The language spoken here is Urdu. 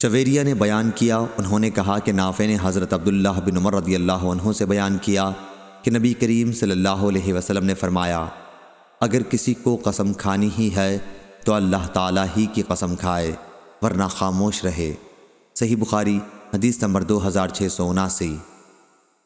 چویریہ نے بیان کیا، انہوں نے کہا کہ نافع نے حضرت عبداللہ بن عمر رضی اللہ عنہ سے بیان کیا کہ نبی کریم صلی اللہ علیہ وسلم نے فرمایا، اگر کسی کو قسم کھانی ہی ہے تو اللہ تعالیٰ ہی کی قسم کھائے، ورنہ خاموش رہے۔ صحیح بخاری، حدیث نمبر دو ہزار چھ سو اناسی۔